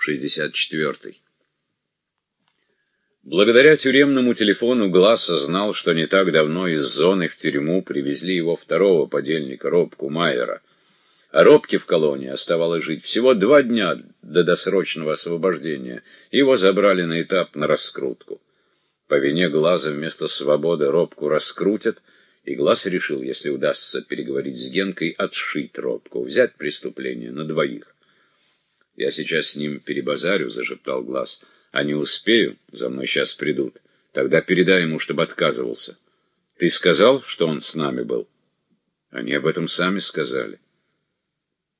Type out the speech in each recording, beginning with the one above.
в 64-й. Благодаря тюремному телефону Глаз знал, что не так давно из зоны в тюрьму привезли его второго подельника, Робку Майера. А Робке в колонии оставалось жить всего два дня до досрочного освобождения. Его забрали на этап на раскрутку. По вине Глаза вместо свободы Робку раскрутят, и Глаз решил, если удастся переговорить с Генкой, отшить Робку, взять преступление на двоих. «Я сейчас с ним перебазарю», — зашептал Глаз. «А не успею, за мной сейчас придут. Тогда передай ему, чтобы отказывался. Ты сказал, что он с нами был?» Они об этом сами сказали.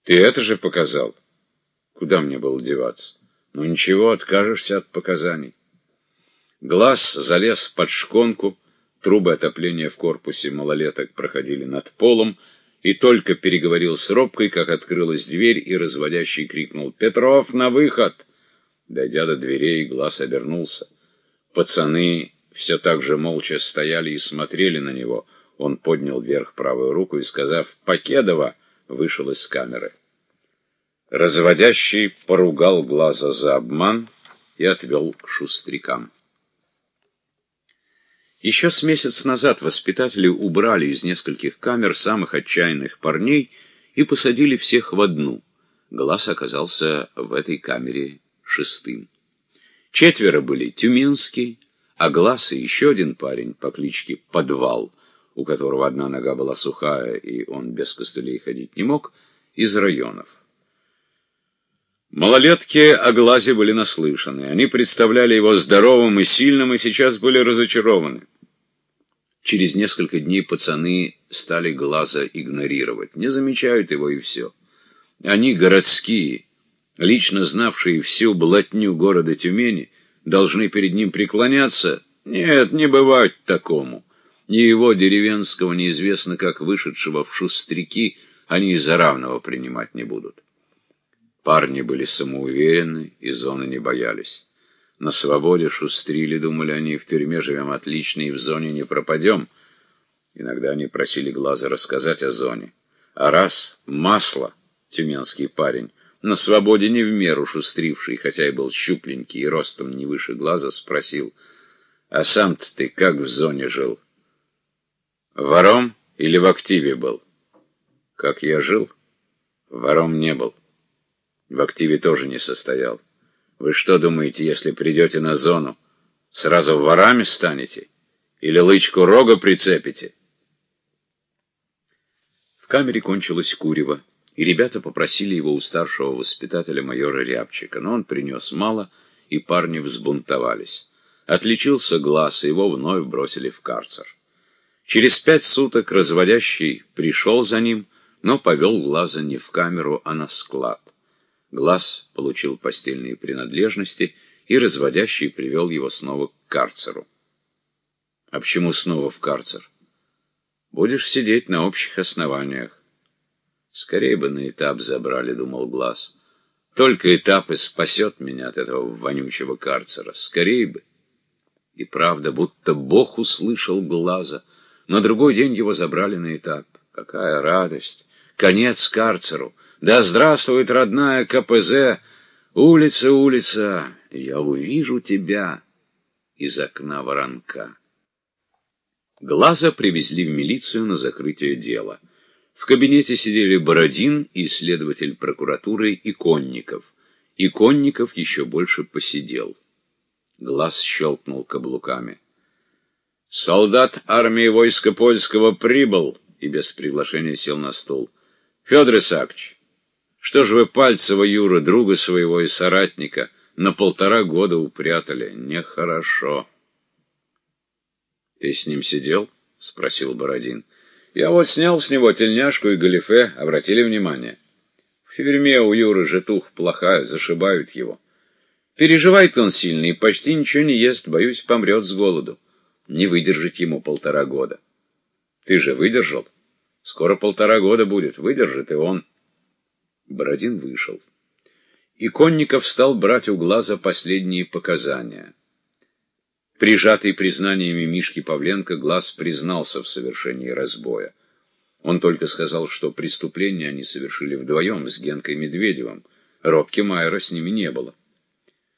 Ты это же показал? Куда мне было деваться? Ну ничего, откажешься от показаний. Глаз залез под шконку, трубы отопления в корпусе малолеток проходили над полом, и только переговорил с робкой, как открылась дверь, и разводящий крикнул «Петров, на выход!». Дойдя до дверей, глаз обернулся. Пацаны все так же молча стояли и смотрели на него. Он поднял вверх правую руку и, сказав «Покедова!», вышел из камеры. Разводящий поругал глаза за обман и отвел к шустрякам. Еще с месяц назад воспитатели убрали из нескольких камер самых отчаянных парней и посадили всех в одну. Глаз оказался в этой камере шестым. Четверо были тюменские, а Глаз и еще один парень по кличке Подвал, у которого одна нога была сухая, и он без костылей ходить не мог, из районов. Малолетки о глазе были наслышаны. Они представляли его здоровым и сильным, и сейчас были разочарованы. Через несколько дней пацаны стали глаза игнорировать. Не замечают его и все. Они городские, лично знавшие всю блатню города Тюмени, должны перед ним преклоняться. Нет, не бывать такому. Ни его деревенского, неизвестно как вышедшего в шустряки, они за равного принимать не будут. Парни были самоуверенны и зоны не боялись. На свободе шустрили, думали они, в тюрьме живем отлично и в зоне не пропадем. Иногда они просили глаза рассказать о зоне. А раз масло, тюменский парень, на свободе не в меру шустривший, хотя и был щупленький и ростом не выше глаза, спросил, «А сам-то ты как в зоне жил? Вором или в активе был?» «Как я жил? Вором не был». В активе тоже не состоял. Вы что думаете, если придете на зону, сразу ворами станете? Или лычку рога прицепите? В камере кончилось курево, и ребята попросили его у старшего воспитателя майора Рябчика, но он принес мало, и парни взбунтовались. Отличился глаз, и его вновь бросили в карцер. Через пять суток разводящий пришел за ним, но повел глаза не в камеру, а на склад. Глаз получил постельные принадлежности, и разводящий привел его снова к карцеру. А почему снова в карцер? Будешь сидеть на общих основаниях. Скорее бы на этап забрали, думал Глаз. Только этап и спасет меня от этого вонючего карцера. Скорее бы. И правда, будто Бог услышал Глаза. На другой день его забрали на этап. Какая радость! Конец карцеру! Да здравствует родная КПЗ! Улица, улица, я увижу тебя из окна воронка. Глаза привезли в милицию на закрытие дела. В кабинете сидели Бородин и следователь прокуратуры Иконников. Иконников еще больше посидел. Глаз щелкнул каблуками. «Солдат армии войска польского прибыл!» и без приглашения сел на стул. «Федор Исаакович, что же вы Пальцева Юра, друга своего и соратника, на полтора года упрятали? Нехорошо. Ты с ним сидел? Спросил Бородин. Я вот снял с него тельняшку и галифе, обратили внимание. В тюрьме у Юры житух плохая, зашибают его. Переживает он сильно и почти ничего не ест, боюсь, помрет с голоду. Не выдержать ему полтора года. Ты же выдержал? Скоро полтора года будет, выдержит и он. Бородин вышел. Иконников стал брать у глаза последние показания. Прижатый признаниями Мишки Павленко, глаз признался в совершении разбоя. Он только сказал, что преступление они совершили вдвоем с Генкой Медведевым. Робки Майера с ними не было.